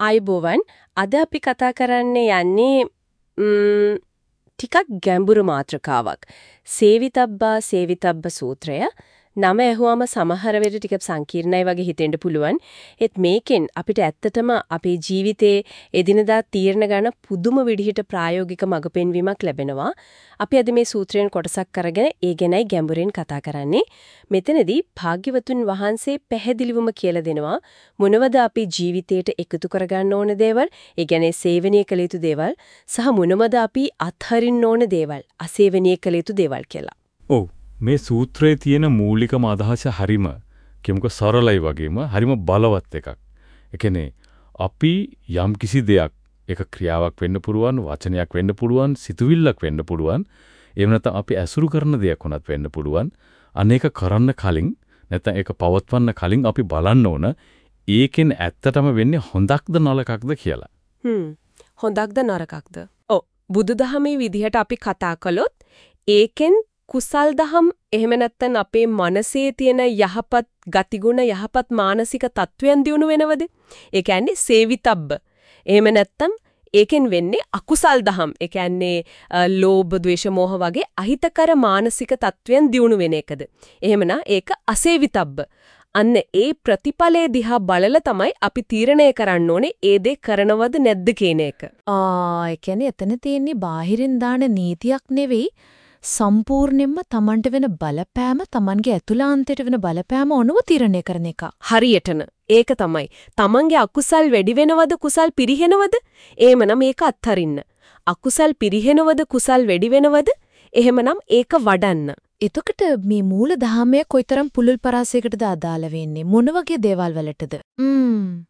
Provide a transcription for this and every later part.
ආයිබෝවන් අද අපි කතා කරන්නේ යන්නේ ටිකක් ගැඹුරු මාතෘකාවක්. සේවිතබ්බා සේවිතබ්බ සූත්‍රය නම ඇහුවම සමහර වෙලට ටික සංකීර්ණයි වගේ හිතෙන්න පුළුවන්. ඒත් මේකෙන් අපිට ඇත්තටම අපේ ජීවිතේ එදිනදා තීරණ ගන්න පුදුම විදිහට ප්‍රායෝගික මඟ පෙන්වීමක් ලැබෙනවා. අපි අද මේ සූත්‍රයෙන් කොටසක් අරගෙන ඒ ගැනයි ගැඹුරින් කතා කරන්නේ. මෙතනදී භාග්‍යවතුන් වහන්සේ පැහැදිලිවම කියලා දෙනවා මොනවද අපි ජීවිතයට එකතු කරගන්න ඕන දේවල්, ඒ කියන්නේ සේවනීය කළ යුතු දේවල් සහ මොනවද අපි අත්හරින්න ඕන දේවල්, අසේවනීය කළ යුතු දේවල් කියලා. ඔව් මේ සූත්‍රයේ තියෙන මූලිකම අදහස හරිම කියමුකෝ සරලයි වගේම හරිම බලවත් එකක්. ඒ කියන්නේ අපි යම් කිසි දෙයක් ඒක ක්‍රියාවක් වෙන්න පුළුවන් වචනයක් වෙන්න පුළුවන් සිතුවිල්ලක් වෙන්න පුළුවන් එහෙම නැත්නම් අපි ඇසුරු කරන දෙයක් වුණත් වෙන්න පුළුවන් අනේක කරන්න කලින් නැත්නම් ඒක පවත්වන්න කලින් අපි බලන්න ඕන ඒකෙන් ඇත්තටම වෙන්නේ හොඳක්ද නරකක්ද කියලා. හ්ම් හොඳක්ද නරකක්ද? ඔව් බුදුදහමේ විදිහට අපි කතා කළොත් ඒකෙන් කුසල් දහම් එහෙම නැත්නම් අපේ මනසේ තියෙන යහපත් ගතිගුණ යහපත් මානසික තත්වයන් දිනු වෙනවද? ඒ කියන්නේ සේවිතබ්බ. එහෙම නැත්නම් ඒකෙන් වෙන්නේ අකුසල් දහම්. ඒ කියන්නේ ලෝභ, ද්වේෂ, මෝහ වගේ අහිතකර මානසික තත්වයන් දිනු වෙන එකද? එහෙමනම් ඒක අසේවිතබ්බ. අන්න ඒ ප්‍රතිඵලයේ දිහා බලලා තමයි අපි තීරණය කරන්න ඕනේ ඒ දේ කරනවද නැද්ද කියන එක. ආ ඒ කියන්නේ එතන තියෙන්නේ බාහිරින් දාන නීතියක් නෙවෙයි සම්පූර්ණයෙන්ම Tamanට වෙන බලපෑම Tamanගේ ඇතුළාන්තයට වෙන බලපෑම ඔනව තීරණය කරන එක. හරියටම ඒක තමයි. Tamanගේ අකුසල් වැඩි වෙනවද කුසල් පිරිහෙනවද? එහෙමනම් ඒක අත්හරින්න. අකුසල් පිරිහෙනවද කුසල් වැඩි වෙනවද? එහෙමනම් ඒක වඩන්න. එතකොට මේ මූල ධාමය කොයිතරම් පුලුල් පරාසයකටද අදාළ වෙන්නේ? මොන වගේ දේවල් වලටද? ම්ම්.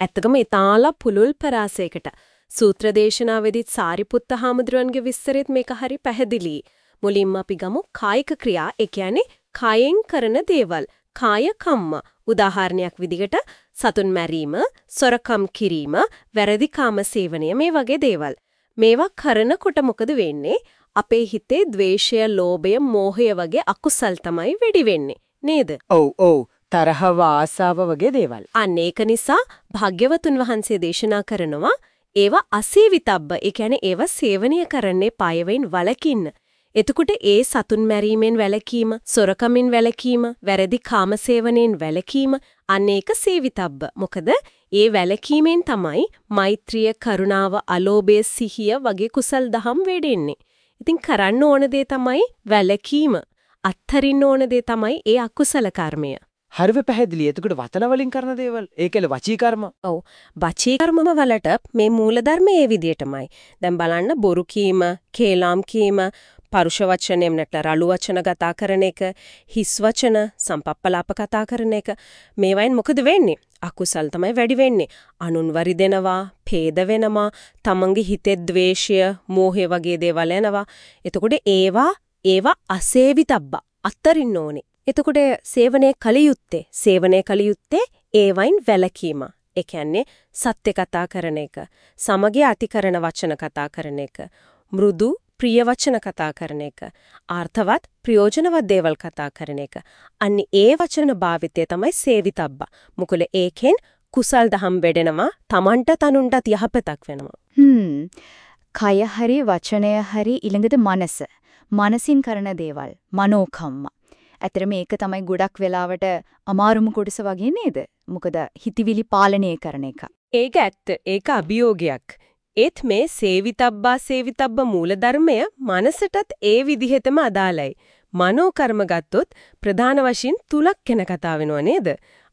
ඇත්තකම ඊතාලා පුලුල් පරාසයකට. සූත්‍ර දේශනාවේදීත් සාරිපුත්ත හාමුදුරන්ගේ විස්තරෙත් මේක හරි පැහැදිලි. මුලින්ම අපි ගමු කායික ක්‍රියා. ඒ කියන්නේ කායෙන් කරන දේවල්. කාය කම්ම. උදාහරණයක් විදිහට සතුන් මැරීම සොරකම් කිරීම වැරදි කාම සේවනය මේ වගේ දේවල්. මේවා කරනකොට මොකද වෙන්නේ? අපේ හිතේ ද්වේෂය ලෝභය මෝහය වගේ අකුසල් තමයි වෙඩි වෙන්නේ. නේද? ඔව් ඔව්. තරහව ආසාව වගේ දේවල්. අන්න ඒක නිසා භාග්‍යවතුන් වහන්සේ දේශනා කරනවා ඒවා අසේවිතබ්බ. ඒ කියන්නේ ඒවා සේවනීය කරන්නේ පායවෙන් වලකින්න එතකොට ඒ සතුන් මැරීමෙන් වැළකීම, සොරකමින් වැළකීම, වැරදි කාමසේවනයෙන් වැළකීම අන්න ඒක සේවිතබ්බ. මොකද ඒ වැළකීමෙන් තමයි මෛත්‍රිය, කරුණාව, අලෝභය, සිහිය වගේ කුසල් දහම් වෙඩෙන්නේ. ඉතින් කරන්න ඕන දේ තමයි වැළකීම. අත්හරින්න ඕන දේ තමයි ඒ අකුසල කර්මය. හරිව පැහැදිලි. එතකොට වචන වලින් කරන දේවල් ඒකල වචී කර්ම. ඔව්. වචී කර්මම වලට මේ මූලධර්ම ඒ විදිහටමයි. දැන් බලන්න බොරු කීම, කේලාම් කීම, පරුෂ වචනයෙන් නැත්නම් රළු වචන කතා කරන එක, හිස් වචන, සම්පප්පලාප කතා කරන එක මේවයින් මොකද වෙන්නේ? අකුසල් තමයි වැඩි වෙන්නේ. අනුන් වරිදෙනවා, ભેද වෙනවා, තමන්ගේ හිතේ ද්වේෂය, මෝහය වගේ දේවල් එනවා. එතකොට ඒවා ඒවා අසේවිතබ්බ අත්තරින්න ඕනේ. එතකොට සේවනයේ කලියුත්තේ, සේවනයේ කලියුත්තේ ඒවයින් වැළකීම. ඒ කියන්නේ සත්‍ය කතා කරන එක, සමගිය අතිකරන වචන කතා කරන එක, මෘදු ප්‍රිය වචන කතා කරන එක. ආර්ථවත් ප්‍රයෝජනවත් දේවල් කතා කරන එක. අන්න ඒ වචන භාවිතය තමයි සේවිතබ්බා. මුකුල ඒකෙන් කුසල් දහම් වැඩෙනවා Tamanට තනුන්ටත් යහපතක් වෙනවා. හ්ම්. කය හරි වචනය හරි ඊළඟට මනස. මනසින් කරන දේවල්. මනෝකම්ම. ඇත්තට මේක තමයි ගොඩක් වෙලාවට අමාරුම කොටස වගේ නේද? මොකද හිතවිලි පාලනය කරන එක. ඒක ඇත්ත. ඒක අභියෝගයක් ඒත් මේ සේවිතබ්බා සේවිතබ්බ මූලධර්මය මනසටත් ඒ විදිහටම අදාළයි. මනෝ කර්ම ගත්තොත් ප්‍රධාන වශයෙන් තුලක් ගැන කතා වෙනව නේද?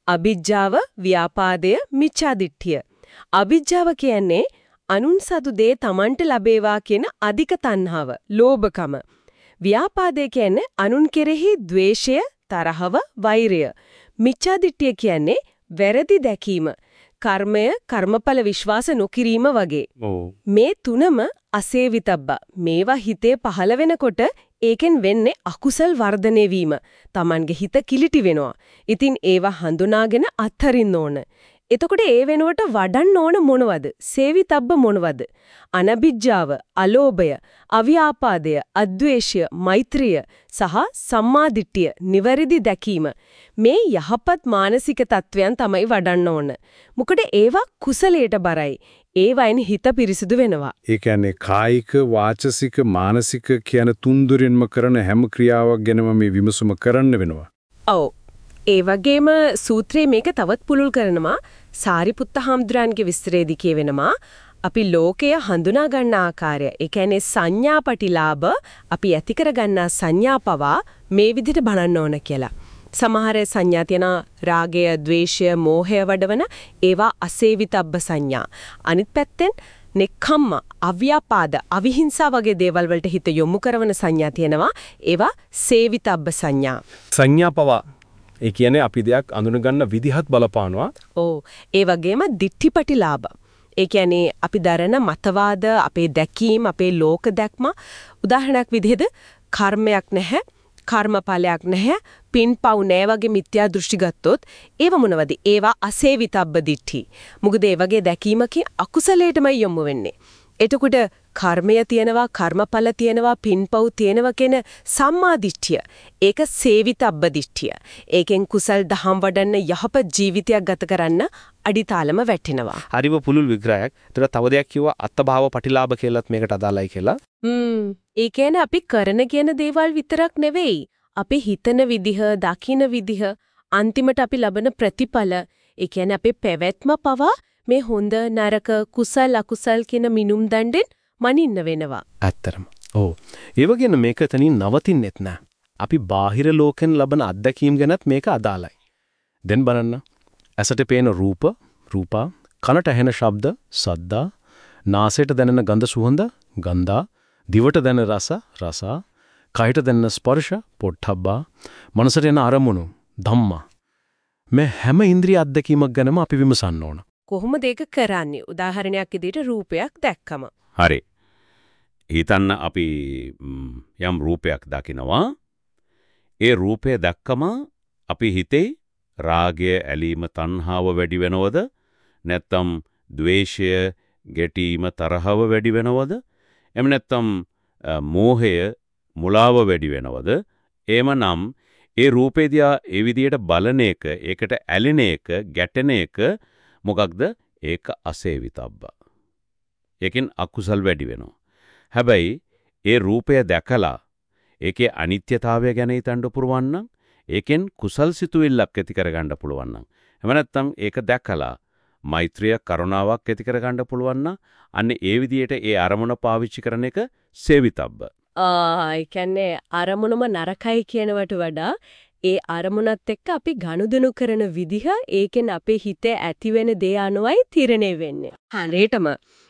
අ비ජ්ජාව, ව්‍යාපාදය, මිච්ඡාදිට්ඨිය. අ비ජ්ජාව කියන්නේ අනුන් සතු දේ Tamanට ලැබේවා කියන අධික තණ්හාව, ලෝභකම. ව්‍යාපාදය කියන්නේ අනුන් කෙරෙහි ද්වේෂය, තරහව, වෛරය. මිච්ඡාදිට්ඨිය කියන්නේ වැරදි දැකීම. කර්මය කර්මඵල විශ්වාස නොකිරීම වගේ. මේ තුනම අසේවිතබ්බ. මේවා හිතේ පහළ වෙනකොට ඒකෙන් වෙන්නේ අකුසල් වර්ධනය වීම. Tamange හිත කිලිටි වෙනවා. ඉතින් ඒවා හඳුනාගෙන අත්හරින්න ඕන. එතකොට ඒ වෙනුවට වඩන්න ඕන මොනවද? සේවිතබ්බ මොනවද? අනබිජ්ජාව, අලෝභය, අව්‍යාපාදය, අද්වේෂය, මෛත්‍රිය සහ සම්මාදිට්ඨිය, නිවැරදි දැකීම. මේ යහපත් මානසික තත්වයන් තමයි වඩන්න ඕන. මොකද ඒවා කුසලයට බරයි. ඒවයින් හිත පිරිසිදු වෙනවා. ඒ කියන්නේ කායික වාචසික මානසික කියන තුන්දුරින්ම කරන හැම ක්‍රියාවක් ගැනම මේ විමසුම කරන්න වෙනවා. ඔව්. ඒ වගේම සූත්‍රයේ මේක තවත් පුළුල් කරනවා සාරිපුත්ත හාමුදුරන්ගේ විස්තරේදී කියවෙනවා අපි ලෝකය හඳුනා ගන්න ආකාරය ඒ කියන්නේ සංඥාපටිලාභ අපි ඇති කර ගන්නා සංඥාපවා මේ විදිහට බලන්න ඕන කියලා. සමහර සංඥා තියෙන රාගය, ద్వේෂය, මෝහය වඩවන ඒවා අසේවිතබ්බ සංඥා. අනිත් පැත්තෙන් නෙක්ඛම්ම, අව්‍යාපාද, අවිහිංසා වගේ දේවල් වලට හිත යොමු කරන සංඥා තියෙනවා. ඒවා සේවිතබ්බ සංඥා. සංඥා පවා ඒ කියන්නේ අපි දෙයක් අඳුනගන්න විදිහත් බලපානවා. ඕ ඒ වගේම දිට්ඨිපටිලාභ. ඒ කියන්නේ අපි දරන මතවාද, අපේ දැකීම, අපේ ලෝක දැක්ම උදාහරණයක් විදිහට කර්මයක් නැහැ, කර්මඵලයක් නැහැ, පින්පව් නැහැ වගේ මිත්‍යා දෘෂ්ටි ගත්තොත් ඒව මොනවද? ඒවා අසේවිතබ්බ දිට්ඨි. මොකද ඒ වගේ දැකීමකින් අකුසලයටමයි යොමු වෙන්නේ. එතකොට කර්මය තියෙනවා කර්මඵල තියෙනවා පින්පව් තියෙනවා කියන සම්මා දිට්ඨිය. ඒක සේවිතබ්බ දිට්ඨිය. ඒකෙන් කුසල් දහම් වඩන්න යහපත් ජීවිතයක් ගත කරන්න අඩිතාලම වැටෙනවා. හරිම පුළුල් විග්‍රහයක්. ඒතර තව දෙයක් කිව්වා අත්භාව පටිලාභ කියලාත් මේකට අදාළයි කියලා. හ්ම්. ඒ කියන්නේ අපි කරන කියන දේවල් විතරක් නෙවෙයි. අපි හිතන විදිහ, දකින විදිහ, අන්තිමට අපි ලබන ප්‍රතිඵල, ඒ කියන්නේ අපේ පැවැත්ම පවා මේ හොඳ නරක කුසල් අකුසල් කියන මිනුම් දණ්ඩෙන් මනින්න වෙනවා. ඇත්තරම. ඔව්. ඒ වගේම මේක තනින් නවතින්නෙත් නෑ. අපි බාහිර ලෝකෙන් ලබන අත්දැකීම් ගැනත් මේක අදාළයි. දැන් බලන්න. ඇසට පේන රූප, රූපා, කනට ඇහෙන ශබ්ද, සද්දා, නාසයට දැනෙන ගඳ සුවඳ, ගන්ධා, දිවට දැනෙන රස, රසා, කයට දැනෙන ස්පර්ශ, පොට්ටබ්බා, මනසට එන අරමුණු, ධම්මා. මේ හැම ඉන්ද්‍රිය අත්දැකීමක් ගැනම අපි විමසන්න ඕන. කොහොමද ඒක කරන්නේ? උදාහරණයක් විදිහට රූපයක් දැක්කම. හරි. හිතන්න අපි ම්, යම් රූපයක් දකිනවා. ඒ රූපය දැක්කම අපි හිතේ රාගය, ඇලීම, තණ්හාව වැඩි වෙනවද? නැත්නම් ද්වේෂය, ගැටීම, තරහව වැඩි වෙනවද? එහෙම නැත්නම් අ, මෝහය, මුලාව වැඩි වෙනවද? එහෙමනම් ඒ රූපේ දිහා ඒ විදිහට බලන එක, ඒකට ඇලෙන එක, ගැටෙන එක මොකක්ද? ඒක අසේවිතබ්බ. ඒකෙන් අකුසල් වැඩි වෙනවා. හැබැයි ඒ රූපය දැකලා ඒකේ අනිත්‍යතාවය ගැන හිතන්න පුරවන් නම් ඒකෙන් කුසල් සිතුවිල්ලක් ඇති කරගන්න පුළුවන් නම් එහෙම නැත්නම් ඒක දැකලා මෛත්‍රිය කරුණාවක් ඇති කරගන්න පුළුවන් නම් අන්න ඒ විදිහට ඒ අරමුණ පාවිච්චි කරන එක සේවිතබ්බ. ආ ඒ කියන්නේ අරමුණම නරකයි කියනවට වඩා ඒ අරමුණත් එක්ක අපි ගනුදෙනු කරන විදිහ ඒකෙන් අපේ හිතේ ඇතිවෙන දේ අනුවයි තීරණය වෙන්නේ. හරියටම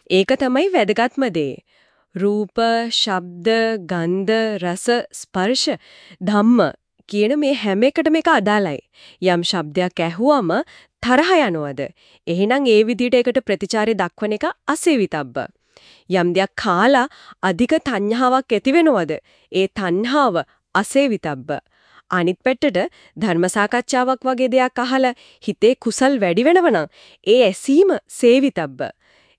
ඒක තමයි වැදගත්ම දේ. රූප, ශබ්ද, ගන්ධ, රස, ස්පර්ශ, ධම්ම කියන මේ හැම එකටම එක අදාළයි. යම් ශබ්දයක් ඇහුවම තරහ යනවද? එහෙනම් ඒ විදිහට ඒකට ප්‍රතිචාරය දක්වන එක අසේවිතබ්බ. යම් දෙයක් කාලා අධික තණ්හාවක් ඇති වෙනවද? ඒ තණ්හාව අසේවිතබ්බ. අනිත් පැත්තට ධර්ම සාකච්ඡාවක් වගේ දෙයක් අහලා හිතේ කුසල් වැඩි වෙනවනම් ඒ ඇසීම සේවිතබ්බ.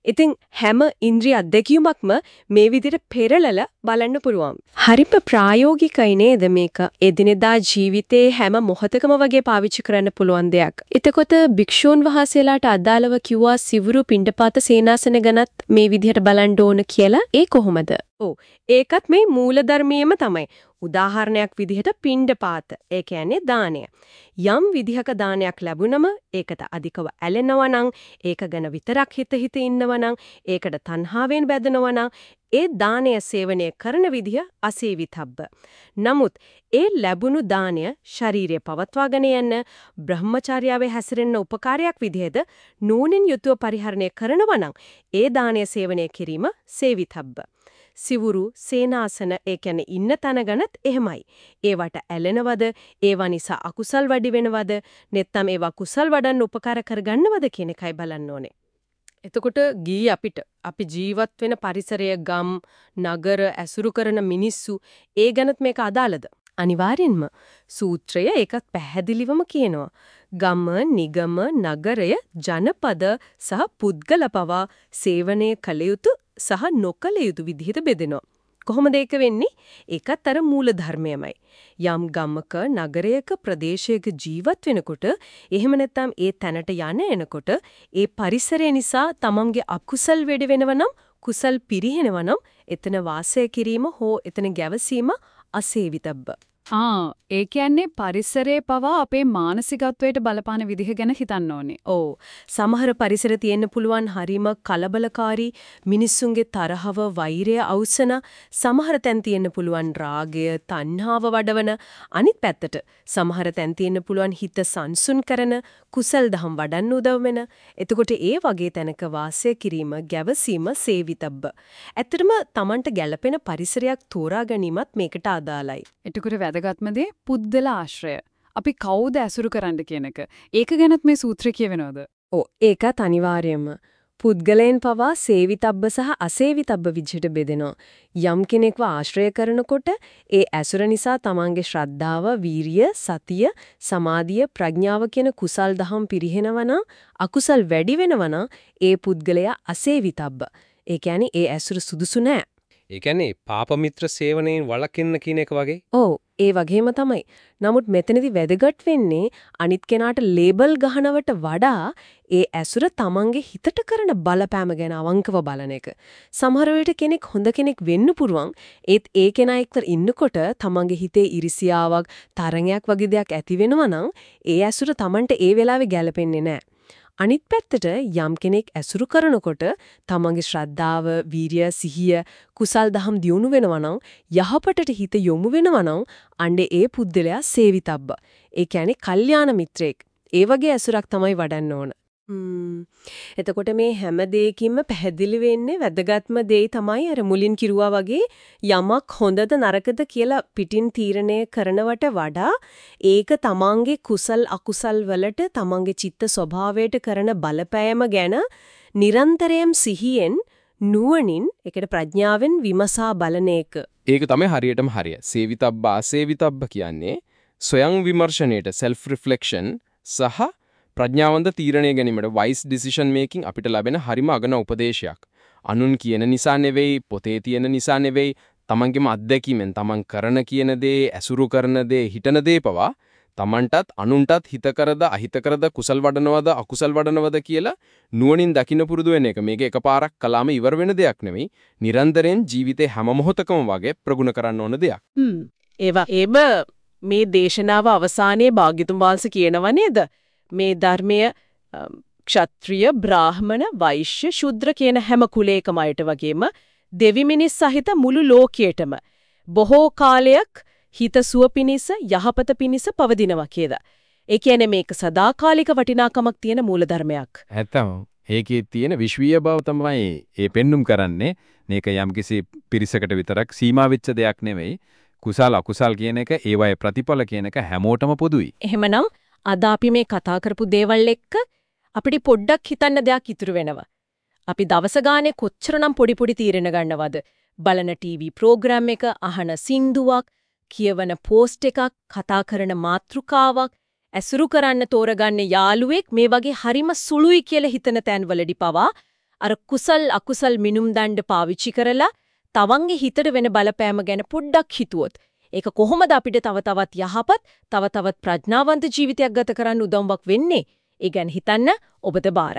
ඉතින් හැම ඉන්ද්‍රිය අධ්‍යක්ීමක්ම මේ විදිහට පෙරලලා බලන්න පුළුවන්. හරිම ප්‍රායෝගිකයි නේද මේක? එදිනෙදා ජීවිතේ හැම මොහොතකම වගේ පාවිච්චි කරන්න පුළුවන් දෙයක්. එතකොට භික්ෂූන් වහන්සේලාට අදාළව කිව්වා සිවුරු පිණ්ඩපාත සේනාසන ගැනත් මේ විදිහට බලන්න ඕන කියලා. ඒ කොහොමද? ඔව්. ඒකත් මේ මූලධර්මියම තමයි. උදාහරණයක් විදිහට පිණ්ඩපාත. ඒ කියන්නේ දානය. යම් විදිහක දානයක් ලැබුණම ඒකට අධිකව ඇලෙනවා නම් ඒක ගැන විතරක් හිත හිත ඉන්නවා නම් ඒකට තණ්හාවෙන් බැඳෙනවා නම් ඒ දානය සේවනය කරන විදිහ අසීවිතබ්බ. නමුත් ඒ ලැබුණු දානය ශාරීරිය පවත්වාගෙන යන්න බ්‍රහ්මචාර්යාවේ හැසිරෙන්න උපකාරයක් විදිහද නූනින් යුතුව පරිහරණය කරනවා නම් ඒ දානය සේවනය කිරීම සේවිතබ්බ. සිවුරු සේනාසන ඒ කියන්නේ ඉන්න තැන ගණත් එහෙමයි. ඒවට ඇලෙනවද? ඒවා නිසා අකුසල් වැඩි වෙනවද? නැත්නම් ඒවා කුසල් වඩන්න උපකාර කරගන්නවද කියන එකයි බලන්න ඕනේ. එතකොට ගී අපිට අපි ජීවත් වෙන පරිසරය ගම් නගර ඇසුරු කරන මිනිස්සු ඒ ගැනත් මේක අදාළද? අනිවාර්යෙන්ම සූත්‍රය ඒකත් පැහැදිලිවම කියනවා. ගම, නිගම, නගරය, ජනපද සහ පුද්ගල පවා සේවනය කළ යුතු සහ නොකළ යුතු විදිහට බෙදෙනවා. කොහොමද ඒක වෙන්නේ? ඒකත් අර මූල ධර්මයමයි. යම් ගමක, නගරයක, ප්‍රදේශයක ජීවත් වෙනකොට එහෙම නැත්නම් ඒ තැනට යන එනකොට ඒ පරිසරය නිසා තමන්ගේ අකුසල් වැඩි වෙනවනම් කුසල් පිරිහෙනවනම් එතන වාසය කිරීම හෝ එතන ගැවසීම අසේවිතබ්බ. ආ ඒ කියන්නේ පරිසරයේ පවා අපේ මානසිකත්වයට බලපාන විදිහ ගැන හිතන්න ඕනේ. ඔව්. සමහර පරිසර තියෙන්න පුළුවන් හරීම කලබලකාරී මිනිස්සුන්ගේ තරහව වෛරය අවසන සමහර තැන් තියෙන්න පුළුවන් රාගය තණ්හාව වඩවන අනිත් පැත්තට සමහර තැන් තියෙන්න පුළුවන් හිත සංසුන් කරන කුසල් දහම් වඩන්න උදව් වෙන. එතකොට ඒ වගේ තැනක වාසය කිරීම ගැවසීම සේවිතබ්බ. ඇත්තටම Tamanට ගැළපෙන පරිසරයක් තෝරා ගැනීමත් මේකට අදාළයි. එතකොට වැදගත්ම දේ පුද්දල ආශ්‍රය. අපි කවුද ඇසුරු කරන්න කියන එක. ඒක ගැනත් මේ සූත්‍රය කියවෙනවද? ඔව් ඒකත් අනිවාර්යයෙන්ම පුද්ගලයන් පවා සේවිතබ්බ සහ අසේවිතබ්බ විදිහට බෙදෙනවා. යම් කෙනෙක්ව ආශ්‍රය කරනකොට ඒ ඇසුර නිසා තමන්ගේ ශ්‍රද්ධාව, වීරිය, සතිය, සමාධිය, ප්‍රඥාව කියන කුසල් දහම් පිරිහෙනවා අකුසල් වැඩි වෙනවා ඒ පුද්ගලයා අසේවිතබ්බ. ඒ කියන්නේ ඒ ඇසුර සුදුසු නෑ. ඒ කියන්නේ පාප මිත්‍ර සේවනයෙන් වළකින්න කියන එක වගේ. ඔව් ඒ වගේම තමයි. නමුත් මෙතනදී වැදගත් වෙන්නේ අනිත් කෙනාට ලේබල් ගහනවට වඩා ඒ ඇසුර තමන්ගේ හිතට කරන බලපෑම ගැන අවංකව බලන එක. සමහර වෙලට කෙනෙක් හොඳ කෙනෙක් වෙන්න පුරුවන් ඒත් ඒ කෙනා එක්ක ඉන්නකොට තමන්ගේ හිතේ ඉරිසියාවක් තරඟයක් වගේ දෙයක් ඇති වෙනවා නම් ඒ ඇසුර තමන්ට ඒ වෙලාවේ ගැලපෙන්නේ නැහැ. අනිත් පැත්තට යම් කෙනෙක් ඇසුරු කරනකොට තමන්ගේ ශ්‍රද්ධාව, වීරිය, සිහිය, කුසල් දහම් දියුණු වෙනවා නම් යහපතට හිත යොමු වෙනවා නම් අන්නේ ඒ පුද්දලයා සේවිතබ්බ. ඒ කියන්නේ කල්යාණ මිත්‍රයෙක්. ඒ වගේ ඇසුරක් තමයි වඩන්න ඕන. එතකොට මේ හැම දෙයකින්ම පැහැදිලි වෙන්නේ වැදගත්ම දේ තමයි අර මුලින් කිරුවා වගේ යමක් හොඳද නරකද කියලා පිටින් තීරණය කරනවට වඩා ඒක තමන්ගේ කුසල් අකුසල් වලට තමන්ගේ චිත්ත ස්වභාවයට කරන බලපෑම ගැන නිරන්තරයෙන් සිහියෙන් නුවණින් ඒකට ප්‍රඥාවෙන් විමසා බලන එක. ඒක තමයි හරියටම හරිය. සේවිතබ්බ අසේවිතබ්බ කියන්නේ ස්වයං විමර්ශනයේට self reflection සහ ප්‍රඥාවන්ත තීරණය ගැනීමට wise decision making අපිට ලැබෙන හරිම අගන උපදේශයක්. අනුන් කියන නිසා නෙවෙයි, පොතේ තියෙන නිසා නෙවෙයි, තමන්ගේම අත්දැකීමෙන් තමන් කරන කියන දේ, ඇසුරු කරන දේ, හිතන දේ පවා තමන්ටත් අනුන්ටත් හිතකරද අහිතකරද කුසල් වඩනවද අකුසල් වඩනවද කියලා නුවණින් දකින්න පුරුදු වෙන එක මේක එකපාරක් කළාම ඉවර වෙන දෙයක් නෙවෙයි නිරන්තරයෙන් ජීවිතේ හැම මොහොතකම වගේ ප්‍රගුණ කරන්න ඕන දෙයක්. හ්ම් ඒවා එම මේ දේශනාව අවසානයේ භාග්‍යතුන් වහන්සේ කියනව නේද? මේ ධර්මය ක්ෂත්‍රිය බ්‍රාහමණ වෛශ්‍ය ශුද්‍ර කියන හැම කුලයකම අයට වගේම දෙවි මිනිස් සහිත මුළු ලෝකයටම බොහෝ කාලයක් හිත සුව පිනිස යහපත පිනිස පවදිනවා කියලා. ඒ කියන්නේ මේක සදාකාලික වටිනාකමක් තියෙන මූලධර්මයක්. ඇත්තම ඒකේ තියෙන විශ්වීය බව තමයි ඒ පෙන්눔 කරන්නේ. මේක යම්කිසි පිරිසකට විතරක් සීමා වෙච්ච දෙයක් නෙවෙයි. කුසල අකුසල් කියන එක ඒවයේ ප්‍රතිඵල කියන එක හැමෝටම පොදුයි. එහෙමනම් අද අපි මේ කතා කරපු දේවල් එක්ක අපිට පොඩ්ඩක් හිතන්න දෙයක් ඉතුරු වෙනවා. අපි දවස ගානේ කොච්චරනම් පොඩි පොඩි තීරණ ගන්නවද? බලන ටීවී ප්‍රෝග්‍රෑම් එක, අහන සින්දුවක්, කියවන පෝස්ට් එකක්, කතා කරන මාතෘකාවක්, ඇසුරු කරන්න තෝරගන්න යාළුවෙක් මේ වගේ හරිම සුළුයි කියලා හිතන තැන්වලදී පවා අර කුසල් අකුසල් මිනුම් දණ්ඩ පාවිච්චි කරලා තවන්ගේ හිතට වෙන බලපෑම ගැන පොඩ්ඩක් හිතුවොත් ඒක කොහොමද අපිට තව තවත් යහපත් තව තවත් ප්‍රඥාවන්ත ජීවිතයක් ගත කරන්න උදව්වක් වෙන්නේ? ඒ ගැන හිතන්න ඔබට බාරයි.